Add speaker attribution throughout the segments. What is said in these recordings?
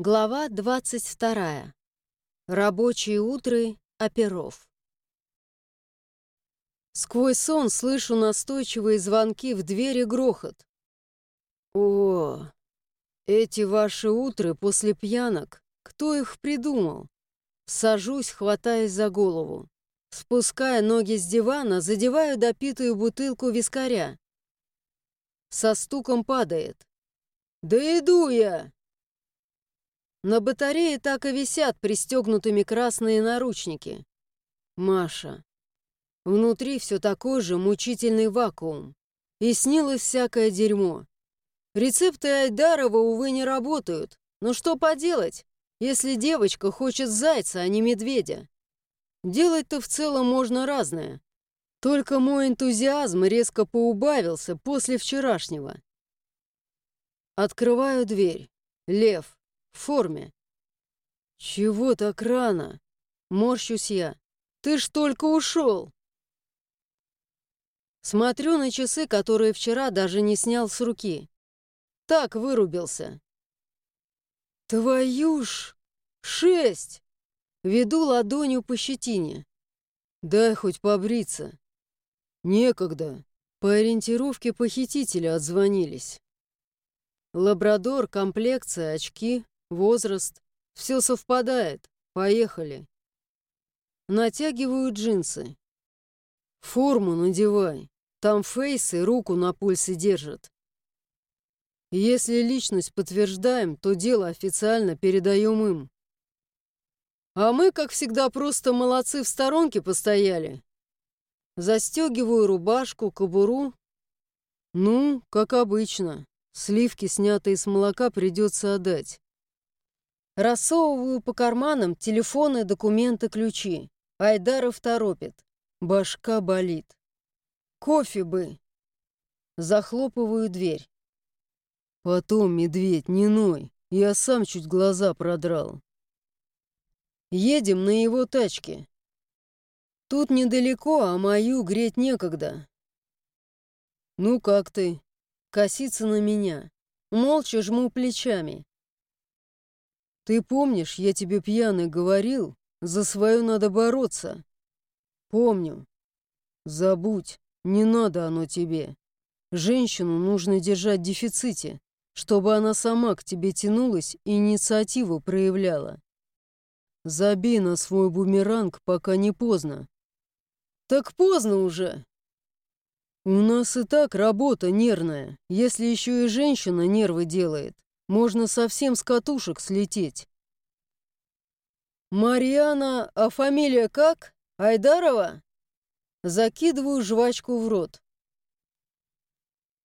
Speaker 1: Глава 22. Рабочие утры оперов. Сквозь сон слышу настойчивые звонки в двери грохот. О, эти ваши утры после пьянок, кто их придумал? Сажусь, хватаясь за голову. Спуская ноги с дивана, задеваю допитую бутылку вискаря. Со стуком падает. «Да иду я!» На батарее так и висят пристегнутыми красные наручники. Маша. Внутри все такой же мучительный вакуум. И снилось всякое дерьмо. Рецепты Айдарова, увы, не работают. Но что поделать, если девочка хочет зайца, а не медведя? Делать-то в целом можно разное. Только мой энтузиазм резко поубавился после вчерашнего. Открываю дверь. Лев в форме. «Чего так рано?» Морщусь я. «Ты ж только ушел!» Смотрю на часы, которые вчера даже не снял с руки. Так вырубился. «Твою ж! Шесть!» Веду ладонью по щетине. «Дай хоть побриться». «Некогда». По ориентировке похитителя отзвонились. Лабрадор, комплекция, очки, возраст. Все совпадает. Поехали. Натягиваю джинсы. Форму надевай. Там фейсы руку на пульсе держат. Если личность подтверждаем, то дело официально передаем им. А мы, как всегда, просто молодцы в сторонке постояли. Застегиваю рубашку, кобуру. Ну, как обычно, сливки, снятые с молока, придется отдать. Рассовываю по карманам телефоны, документы, ключи. Айдаров торопит. Башка болит. Кофе бы. Захлопываю дверь. Потом, медведь, не ной. Я сам чуть глаза продрал. Едем на его тачке. Тут недалеко, а мою греть некогда. Ну как ты? Косится на меня. Молча жму плечами. Ты помнишь, я тебе пьяный говорил, за свое надо бороться? Помню. Забудь, не надо оно тебе. Женщину нужно держать в дефиците, чтобы она сама к тебе тянулась и инициативу проявляла. Забей на свой бумеранг, пока не поздно. Так поздно уже. У нас и так работа нервная, если еще и женщина нервы делает. Можно совсем с катушек слететь. «Марьяна, а фамилия как? Айдарова?» Закидываю жвачку в рот.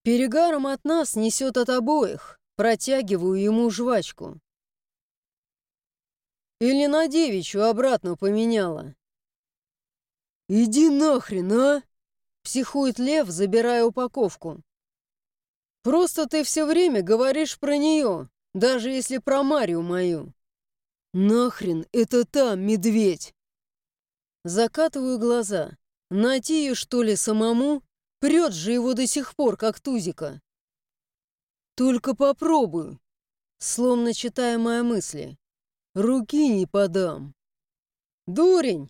Speaker 1: Перегаром от нас несет от обоих. Протягиваю ему жвачку. Или на девичью обратно поменяла. «Иди нахрен, а!» Психует Лев, забирая упаковку. Просто ты все время говоришь про нее, даже если про Марию мою. Нахрен это там, медведь? Закатываю глаза. Найти ее, что ли, самому? Прет же его до сих пор, как тузика. Только попробую. Словно читая мои мысли. Руки не подам. Дурень!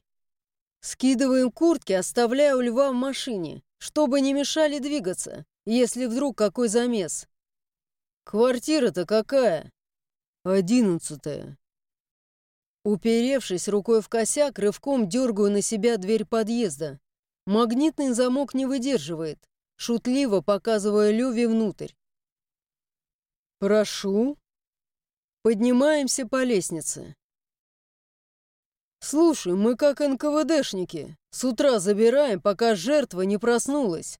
Speaker 1: Скидываем куртки, оставляя у льва в машине, чтобы не мешали двигаться если вдруг какой замес. Квартира-то какая? Одиннадцатая. Уперевшись рукой в косяк, рывком дергаю на себя дверь подъезда. Магнитный замок не выдерживает, шутливо показывая Леве внутрь. «Прошу». Поднимаемся по лестнице. «Слушай, мы как НКВДшники. С утра забираем, пока жертва не проснулась.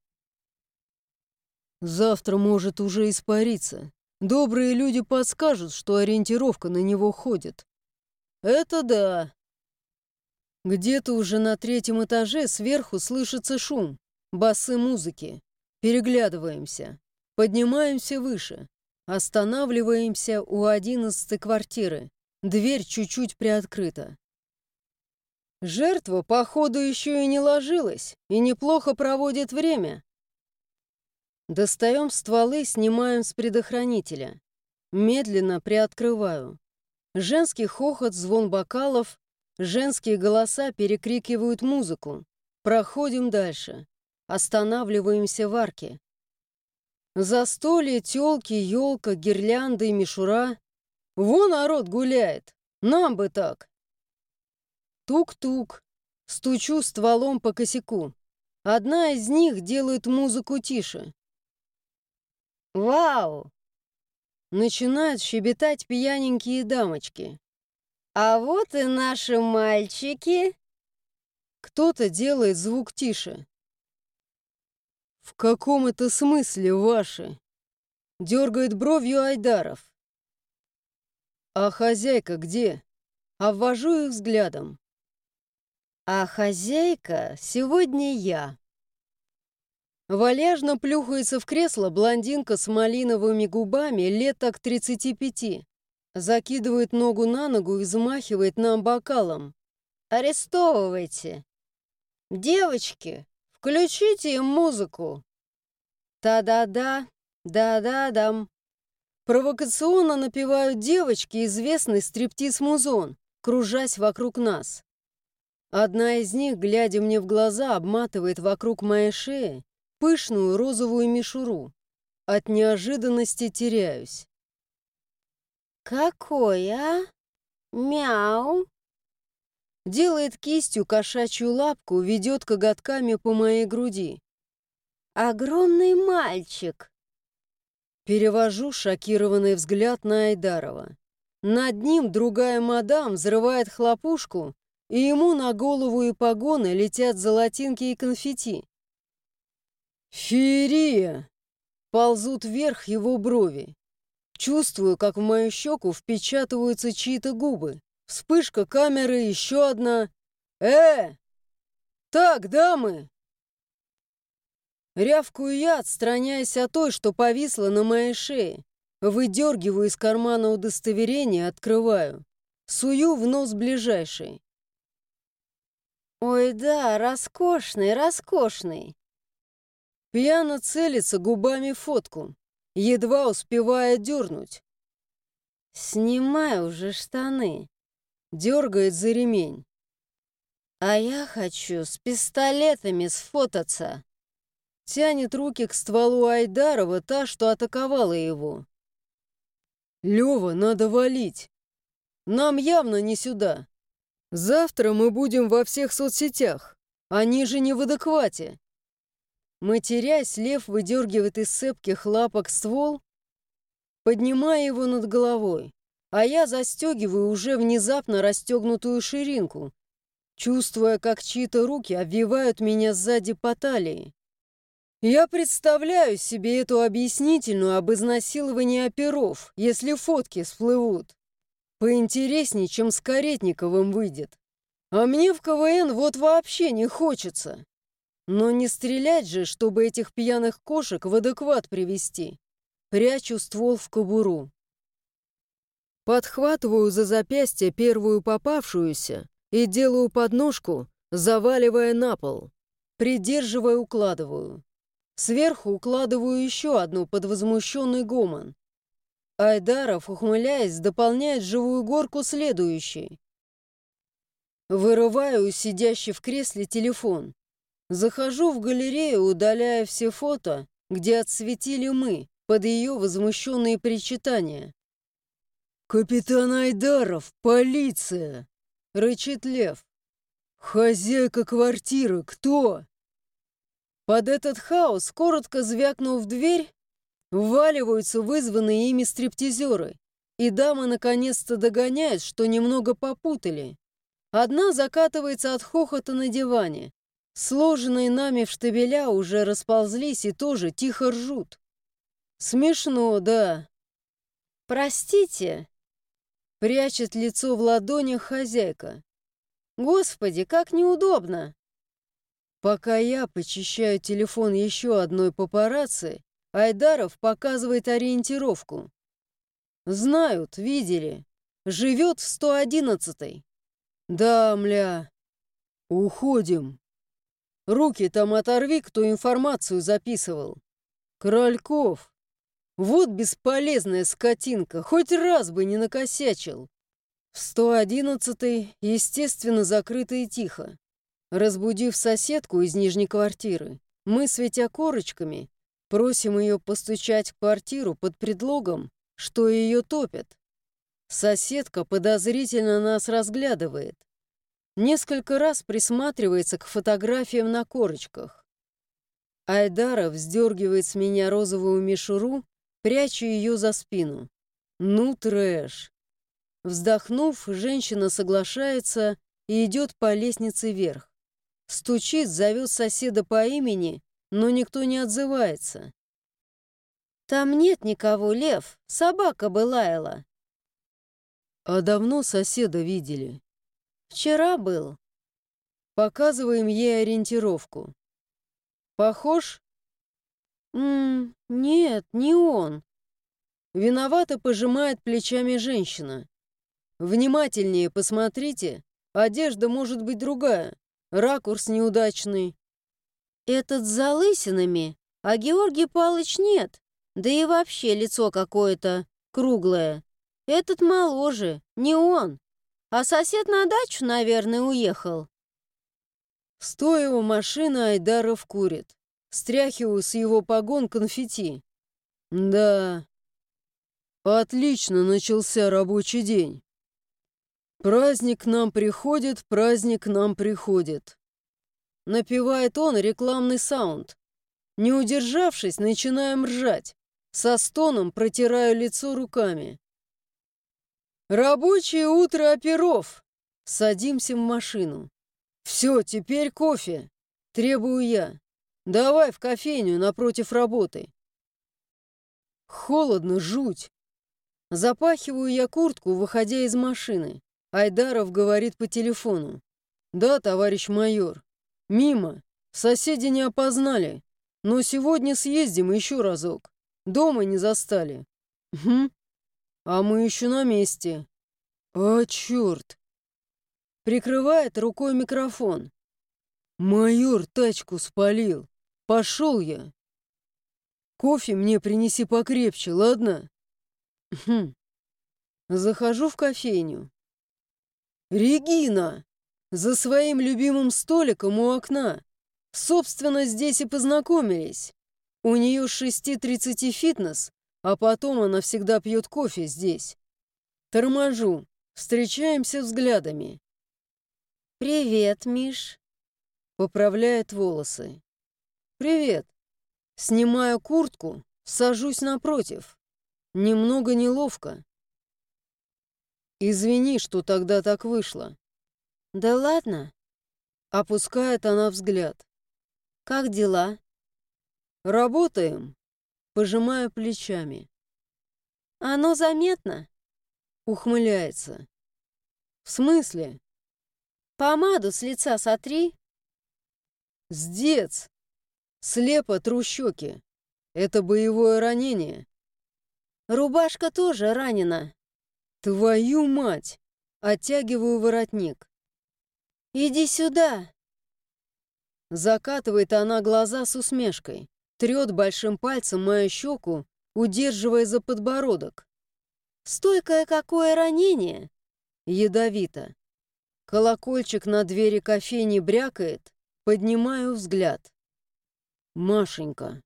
Speaker 1: Завтра может уже испариться. Добрые люди подскажут, что ориентировка на него ходит. Это да. Где-то уже на третьем этаже сверху слышится шум, басы музыки. Переглядываемся. Поднимаемся выше. Останавливаемся у одиннадцатой квартиры. Дверь чуть-чуть приоткрыта. Жертва, походу, еще и не ложилась и неплохо проводит время. Достаем стволы, снимаем с предохранителя. Медленно приоткрываю. Женский хохот, звон бокалов, женские голоса перекрикивают музыку. Проходим дальше. Останавливаемся в арке. Застолье, тёлки, елка, гирлянды, мишура. Вон народ гуляет. Нам бы так. Тук-тук. Стучу стволом по косяку. Одна из них делает музыку тише. «Вау!» Начинают щебетать пьяненькие дамочки. «А вот и наши мальчики!» Кто-то делает звук тише. «В каком это смысле ваши?» Дергает бровью Айдаров. «А хозяйка где?» Обвожу их взглядом. А хозяйка сегодня я. Валяжно плюхается в кресло блондинка с малиновыми губами лет так 35. Закидывает ногу на ногу и взмахивает нам бокалом. «Арестовывайте! Девочки, включите им музыку!» «Та-да-да, да-да-дам!» Провокационно напевают девочки известный стриптиз-музон, кружась вокруг нас. Одна из них, глядя мне в глаза, обматывает вокруг моей шеи пышную розовую мишуру. От неожиданности теряюсь. «Какой, а? Мяу!» Делает кистью кошачью лапку, ведет коготками по моей груди. «Огромный мальчик!» Перевожу шокированный взгляд на Айдарова. Над ним другая мадам взрывает хлопушку и ему на голову и погоны летят золотинки и конфетти. «Феерия!» Ползут вверх его брови. Чувствую, как в мою щеку впечатываются чьи-то губы. Вспышка камеры, еще одна. «Э! Так, дамы!» Рявкую я, отстраняясь от той, что повисла на моей шее. Выдергиваю из кармана удостоверение, открываю. Сую в нос ближайший. Ой, да, роскошный, роскошный. Пьяно целится губами фотку, едва успевая дернуть. Снимай уже штаны. Дергает за ремень. А я хочу с пистолетами сфотаться. Тянет руки к стволу Айдарова та, что атаковала его. Лева, надо валить. Нам явно не сюда. Завтра мы будем во всех соцсетях. Они же не в адеквате. Матерясь, лев выдергивает из цепких лапок ствол, поднимая его над головой, а я застегиваю уже внезапно расстегнутую ширинку, чувствуя, как чьи-то руки обвивают меня сзади по талии. Я представляю себе эту объяснительную об изнасиловании оперов, если фотки всплывут. Поинтереснее, чем с Каретниковым выйдет. А мне в КВН вот вообще не хочется. Но не стрелять же, чтобы этих пьяных кошек в адекват привести. Прячу ствол в кобуру. Подхватываю за запястье первую попавшуюся и делаю подножку, заваливая на пол. Придерживая, укладываю. Сверху укладываю еще одну под возмущенный гомон. Айдаров, ухмыляясь, дополняет живую горку следующей. Вырываю у сидящей в кресле телефон. Захожу в галерею, удаляя все фото, где отсветили мы, под ее возмущенные причитания. «Капитан Айдаров, полиция!» — рычит Лев. «Хозяйка квартиры кто?» Под этот хаос, коротко звякнув в дверь, Вваливаются вызванные ими стриптизеры, и дамы наконец-то догоняют, что немного попутали. Одна закатывается от хохота на диване. Сложенные нами в штабеля уже расползлись и тоже тихо ржут. Смешно, да. «Простите», — прячет лицо в ладонях хозяйка. «Господи, как неудобно!» Пока я почищаю телефон еще одной папарацци, Айдаров показывает ориентировку. Знают, видели. Живет в 111-й. Да, мля. Уходим. Руки там оторви, кто информацию записывал. Крольков. Вот бесполезная скотинка, хоть раз бы не накосячил. В 111-й, естественно, закрыто и тихо. Разбудив соседку из нижней квартиры, мы, светя корочками, просим ее постучать в квартиру под предлогом, что ее топят. Соседка подозрительно нас разглядывает. Несколько раз присматривается к фотографиям на корочках. Айдара вздергивает с меня розовую мишуру, пряча ее за спину. Ну, трэш. Вздохнув, женщина соглашается и идет по лестнице вверх. Стучит, зовет соседа по имени, но никто не отзывается. «Там нет никого, Лев, собака бы лаяла». «А давно соседа видели?» «Вчера был». Показываем ей ориентировку. «Похож?» «М нет, не он». Виновато пожимает плечами женщина. Внимательнее посмотрите, одежда может быть другая, ракурс неудачный. Этот с залысинами, а Георгий Палыч нет, да и вообще лицо какое-то круглое. Этот моложе, не он, а сосед на дачу, наверное, уехал. Стоя у машины, Айдаров курит. Стряхиваю с его погон конфетти. Да, отлично начался рабочий день. «Праздник к нам приходит, праздник к нам приходит». Напевает он рекламный саунд. Не удержавшись, начинаем ржать. Со стоном протираю лицо руками. «Рабочее утро оперов!» Садимся в машину. «Все, теперь кофе!» Требую я. «Давай в кофейню напротив работы». Холодно, жуть. Запахиваю я куртку, выходя из машины. Айдаров говорит по телефону. «Да, товарищ майор. Мимо. Соседи не опознали. Но сегодня съездим еще разок. Дома не застали». «Хм. А мы еще на месте». «А, черт!» Прикрывает рукой микрофон. «Майор тачку спалил. Пошел я. Кофе мне принеси покрепче, ладно?» «Хм. Захожу в кофейню. Регина! За своим любимым столиком у окна. Собственно, здесь и познакомились. У нее с 6.30 фитнес, а потом она всегда пьет кофе здесь. Торможу. Встречаемся взглядами. «Привет, Миш», — поправляет волосы. «Привет». Снимаю куртку, сажусь напротив. Немного неловко. «Извини, что тогда так вышло». «Да ладно». Опускает она взгляд. «Как дела?» «Работаем». Пожимаю плечами. «Оно заметно?» Ухмыляется. «В смысле?» «Помаду с лица сотри». «Сдец!» Слепо тру щеки. Это боевое ранение. Рубашка тоже ранена. «Твою мать!» Оттягиваю воротник. «Иди сюда!» Закатывает она глаза с усмешкой, трет большим пальцем мою щеку, удерживая за подбородок. «Стойкое какое ранение!» Ядовито. Колокольчик на двери кофейни брякает, поднимаю взгляд. «Машенька!»